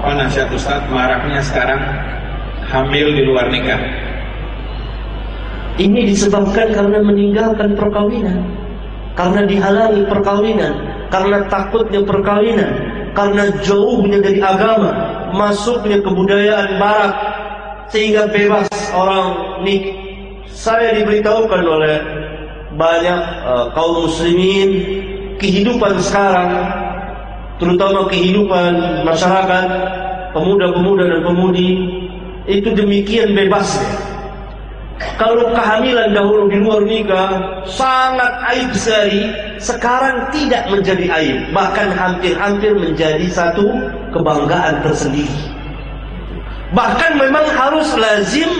apa nasihat Ustaz maraknya sekarang hamil di luar nikah? Ini disebabkan karena meninggalkan perkawinan, karena dihalangi perkawinan, karena takutnya perkawinan, karena jauhnya dari agama, masuknya kebudayaan barat, sehingga bebas orang nik. Saya diberitahukan oleh banyak uh, kaum muslimin kehidupan sekarang, terutama kehidupan masyarakat pemuda-pemuda dan pemudi itu demikian bebasnya kalau kehamilan dahulu di luar nikah sangat aib sekali, sekarang tidak menjadi aib, bahkan hampir-hampir menjadi satu kebanggaan tersendiri. Bahkan memang harus lazim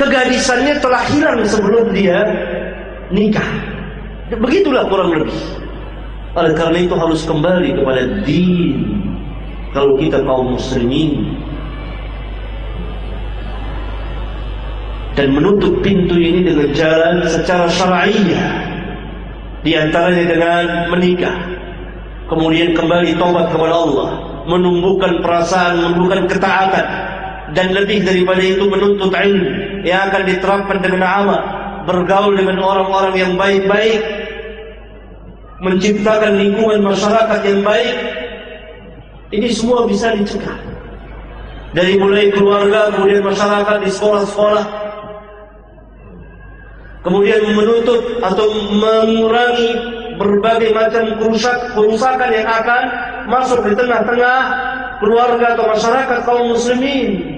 kegadisannya telah hilang sebelum dia nikah. Begitulah kurang lebih. Oleh karena itu harus kembali kepada din. Kalau kita kaum muslimin. Dan menutup pintu ini dengan jalan secara syar'iyah di antaranya dengan menikah. Kemudian kembali tobat kepada Allah. Menumbuhkan perasaan menumbuhkan ketaatan. Dan lebih daripada itu menuntut ilmu yang akan diterapkan dengan amal. Bergaul dengan orang-orang yang baik-baik menciptakan lingkungan masyarakat yang baik ini semua bisa dicegah dari mulai keluarga kemudian masyarakat di sekolah-sekolah kemudian menuntut atau mengurangi berbagai macam kerusak, kerusakan yang akan masuk di tengah-tengah keluarga atau masyarakat kaum muslimin.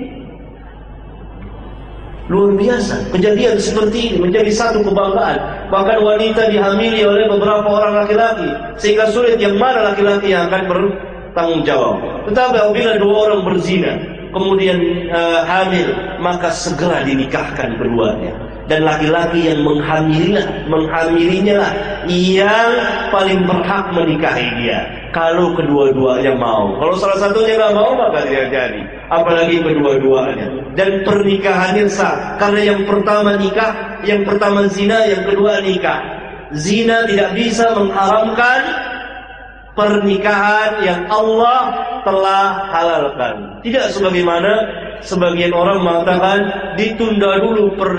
Luar biasa, kejadian seperti ini menjadi satu kebanggaan. Bahkan wanita dihamili oleh beberapa orang laki-laki, sehingga sulit yang mana laki-laki yang akan bertanggung jawab. Tetapi apabila dua orang berzina, kemudian uh, hamil, maka segera dinikahkan keduanya dan laki-laki yang menghamilinya, menghamilinya lah yang paling berhak menikahi dia. Kalau kedua-duanya mau, kalau salah satunya nggak mau maka tidak jadi. Apalagi kedua-duanya. Dan pernikahannya sah karena yang pertama nikah, yang pertama zina, yang kedua nikah. Zina tidak bisa mengharamkan pernikahan yang Allah telah halalkan. Tidak sebagaimana sebagian orang mengatakan ditunda dulu per,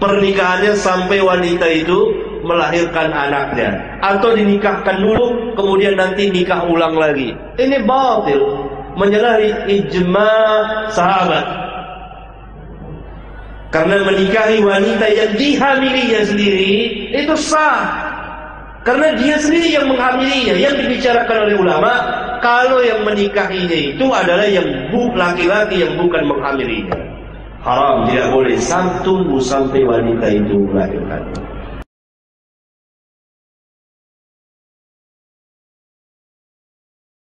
pernikahannya sampai wanita itu melahirkan anaknya atau dinikahkan dulu kemudian nanti nikah ulang lagi. Ini batil, menyalahi ijma sahabat. Karena menikahi wanita yang dihamilinya sendiri itu sah karena dia sendiri yang menghamilinya. Yang dibicarakan oleh ulama, kalau yang menikahinya itu adalah yang bu laki-laki yang bukan menghamilinya. Haram, tidak boleh. Tunggu sampai wanita itu melahirkan.